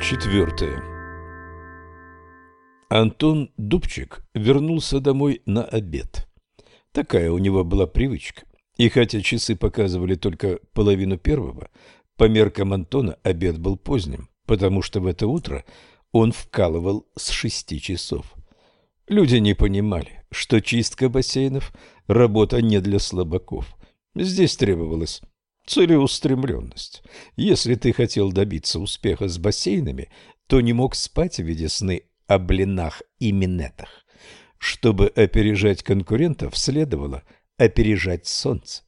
Четвертое. Антон Дубчик вернулся домой на обед. Такая у него была привычка. И хотя часы показывали только половину первого, по меркам Антона обед был поздним, потому что в это утро он вкалывал с шести часов. Люди не понимали, что чистка бассейнов – работа не для слабаков. Здесь требовалась целеустремленность. Если ты хотел добиться успеха с бассейнами, то не мог спать в виде сны о блинах и минетах. Чтобы опережать конкурентов, следовало опережать солнце.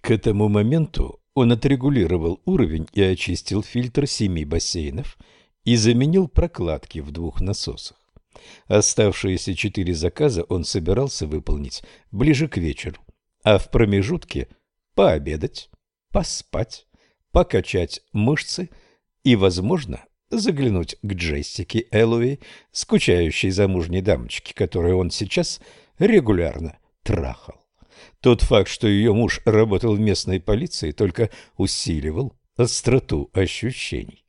К этому моменту он отрегулировал уровень и очистил фильтр семи бассейнов и заменил прокладки в двух насосах. Оставшиеся четыре заказа он собирался выполнить ближе к вечеру, а в промежутке пообедать, поспать, покачать мышцы и, возможно, заглянуть к Джессике Эллоуи, скучающей замужней дамочке, которую он сейчас регулярно трахал. Тот факт, что ее муж работал в местной полиции, только усиливал остроту ощущений.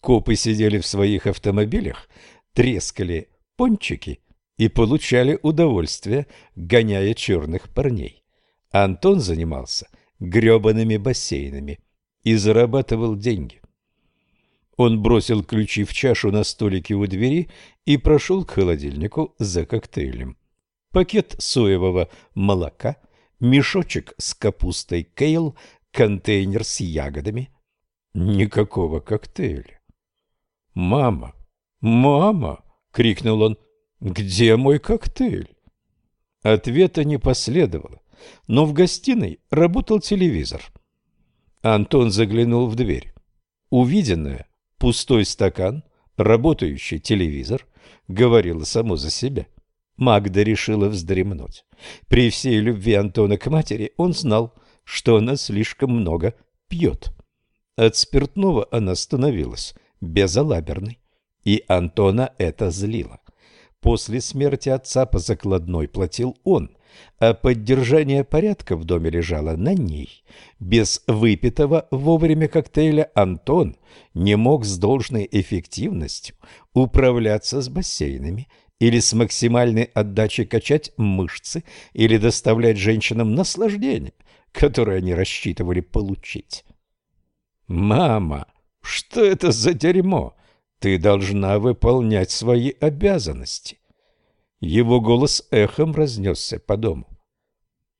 Копы сидели в своих автомобилях, трескали пончики и получали удовольствие, гоняя черных парней. Антон занимался гребаными бассейнами и зарабатывал деньги. Он бросил ключи в чашу на столике у двери и прошел к холодильнику за коктейлем. Пакет соевого молока, мешочек с капустой кейл, контейнер с ягодами. Никакого коктейля. «Мама! Мама!» — крикнул он. «Где мой коктейль?» Ответа не последовало, но в гостиной работал телевизор. Антон заглянул в дверь. Увиденное Пустой стакан, работающий телевизор, говорило само за себя. Магда решила вздремнуть. При всей любви Антона к матери он знал, что она слишком много пьет. От спиртного она становилась безалаберной, и Антона это злило. После смерти отца по закладной платил он, а поддержание порядка в доме лежало на ней. Без выпитого вовремя коктейля Антон не мог с должной эффективностью управляться с бассейнами или с максимальной отдачей качать мышцы или доставлять женщинам наслаждение, которое они рассчитывали получить. «Мама, что это за дерьмо? Ты должна выполнять свои обязанности». Его голос эхом разнесся по дому.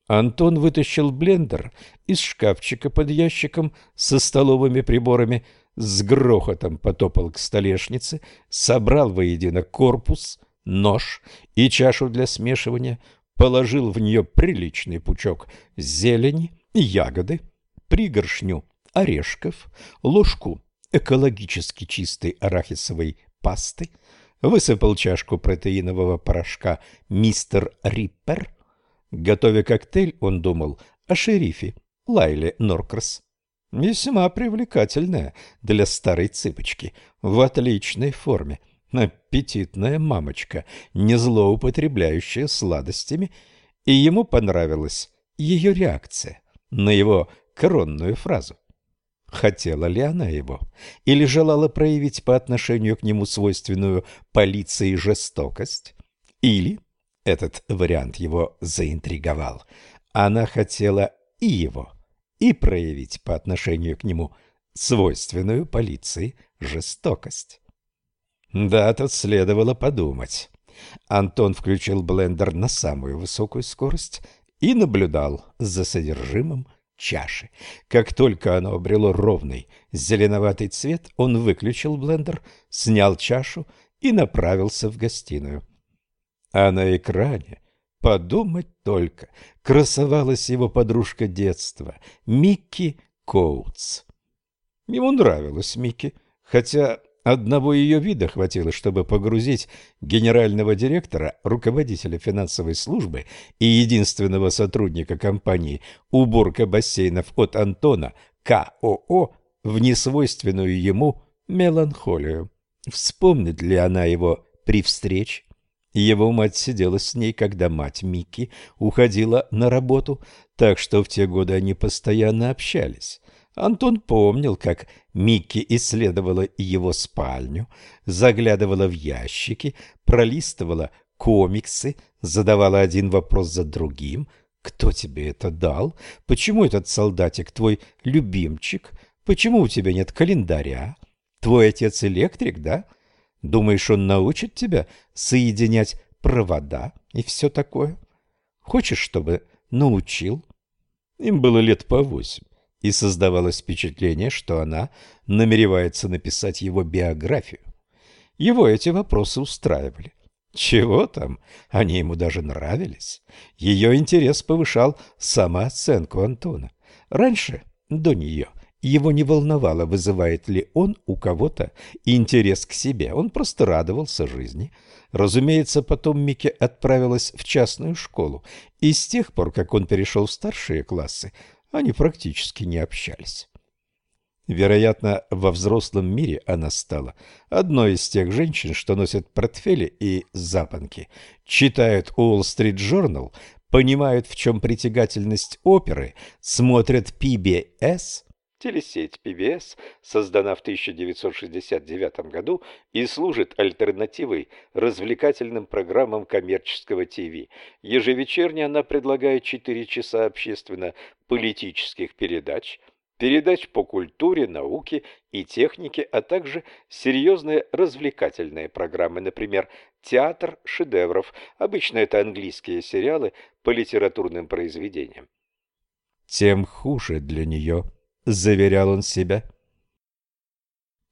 Антон вытащил блендер из шкафчика под ящиком со столовыми приборами, с грохотом потопал к столешнице, собрал воедино корпус, нож и чашу для смешивания, положил в нее приличный пучок зелени, ягоды, пригоршню орешков, ложку экологически чистой арахисовой пасты, высыпал чашку протеинового порошка «Мистер Риппер». Готовя коктейль, он думал о шерифе Лайле Норкрас. Весьма привлекательная для старой цыпочки, в отличной форме, аппетитная мамочка, не злоупотребляющая сладостями, и ему понравилась ее реакция на его коронную фразу. Хотела ли она его? Или желала проявить по отношению к нему свойственную полиции жестокость? Или, этот вариант его заинтриговал, она хотела и его, и проявить по отношению к нему свойственную полиции жестокость? Да, тут следовало подумать. Антон включил блендер на самую высокую скорость и наблюдал за содержимым чаши. Как только оно обрело ровный зеленоватый цвет, он выключил блендер, снял чашу и направился в гостиную. А на экране, подумать только, красовалась его подружка детства, Микки Коутс. Ему нравилась Микки, хотя Одного ее вида хватило, чтобы погрузить генерального директора, руководителя финансовой службы и единственного сотрудника компании «Уборка бассейнов» от Антона КОО в несвойственную ему меланхолию. Вспомнит ли она его при встрече? Его мать сидела с ней, когда мать Микки уходила на работу, так что в те годы они постоянно общались. Антон помнил, как Микки исследовала его спальню, заглядывала в ящики, пролистывала комиксы, задавала один вопрос за другим. «Кто тебе это дал? Почему этот солдатик твой любимчик? Почему у тебя нет календаря? Твой отец электрик, да? Думаешь, он научит тебя соединять провода и все такое? Хочешь, чтобы научил?» Им было лет по восемь и создавалось впечатление, что она намеревается написать его биографию. Его эти вопросы устраивали. Чего там, они ему даже нравились. Ее интерес повышал самооценку Антона. Раньше, до нее, его не волновало, вызывает ли он у кого-то интерес к себе. Он просто радовался жизни. Разумеется, потом Микки отправилась в частную школу, и с тех пор, как он перешел в старшие классы, они практически не общались. Вероятно, во взрослом мире она стала одной из тех женщин, что носят портфели и запонки, читают Уолл-стрит Journal, понимают, в чем притягательность оперы, смотрят PBS. Телесеть PBS создана в 1969 году и служит альтернативой развлекательным программам коммерческого ТВ. Ежевечерне она предлагает 4 часа общественно-политических передач, передач по культуре, науке и технике, а также серьезные развлекательные программы, например, театр шедевров. Обычно это английские сериалы по литературным произведениям. Тем хуже для нее, заверял он себя.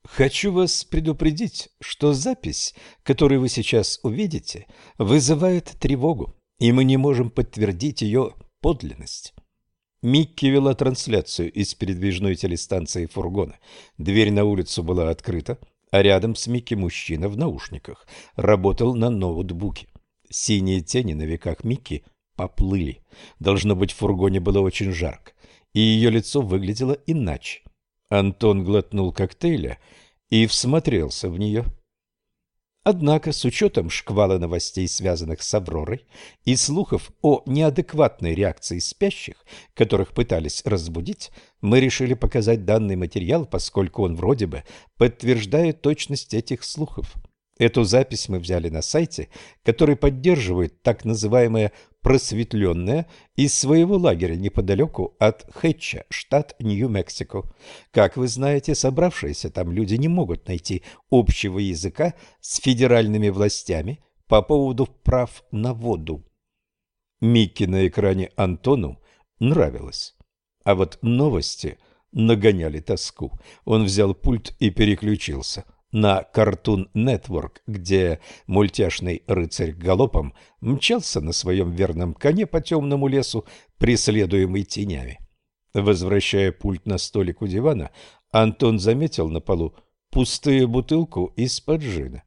Хочу вас предупредить, что запись, которую вы сейчас увидите, вызывает тревогу, и мы не можем подтвердить ее подлинность. Микки вела трансляцию из передвижной телестанции фургона. Дверь на улицу была открыта, а рядом с Микки мужчина в наушниках работал на ноутбуке. Синие тени на веках Микки поплыли. Должно быть, в фургоне было очень жарко, и ее лицо выглядело иначе. Антон глотнул коктейля и всмотрелся в нее. Однако, с учетом шквала новостей, связанных с Авророй, и слухов о неадекватной реакции спящих, которых пытались разбудить, мы решили показать данный материал, поскольку он вроде бы подтверждает точность этих слухов. Эту запись мы взяли на сайте, который поддерживает так называемое «просветленное» из своего лагеря неподалеку от Хэтча, штат Нью-Мексико. Как вы знаете, собравшиеся там люди не могут найти общего языка с федеральными властями по поводу прав на воду. Микки на экране Антону нравилось. А вот новости нагоняли тоску. Он взял пульт и переключился – на Cartoon Network, где мультяшный рыцарь галопом мчался на своем верном коне по темному лесу, преследуемый тенями. Возвращая пульт на столик у дивана, Антон заметил на полу пустую бутылку из-под джина.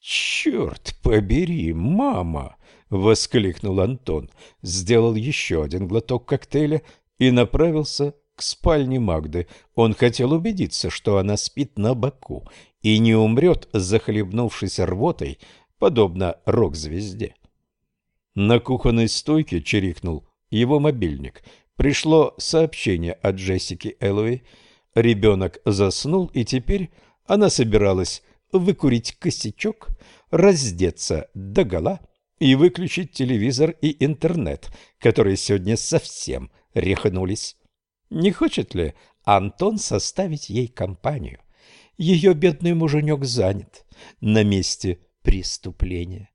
«Черт побери, мама!» — воскликнул Антон, сделал еще один глоток коктейля и направился к спальне Магды. Он хотел убедиться, что она спит на боку и не умрет, захлебнувшись рвотой, подобно рок-звезде. На кухонной стойке чирикнул его мобильник. Пришло сообщение от Джессики Эллоуи. Ребенок заснул, и теперь она собиралась выкурить косячок, раздеться догола и выключить телевизор и интернет, которые сегодня совсем рехнулись. Не хочет ли Антон составить ей компанию? Ее бедный муженек занят на месте преступления.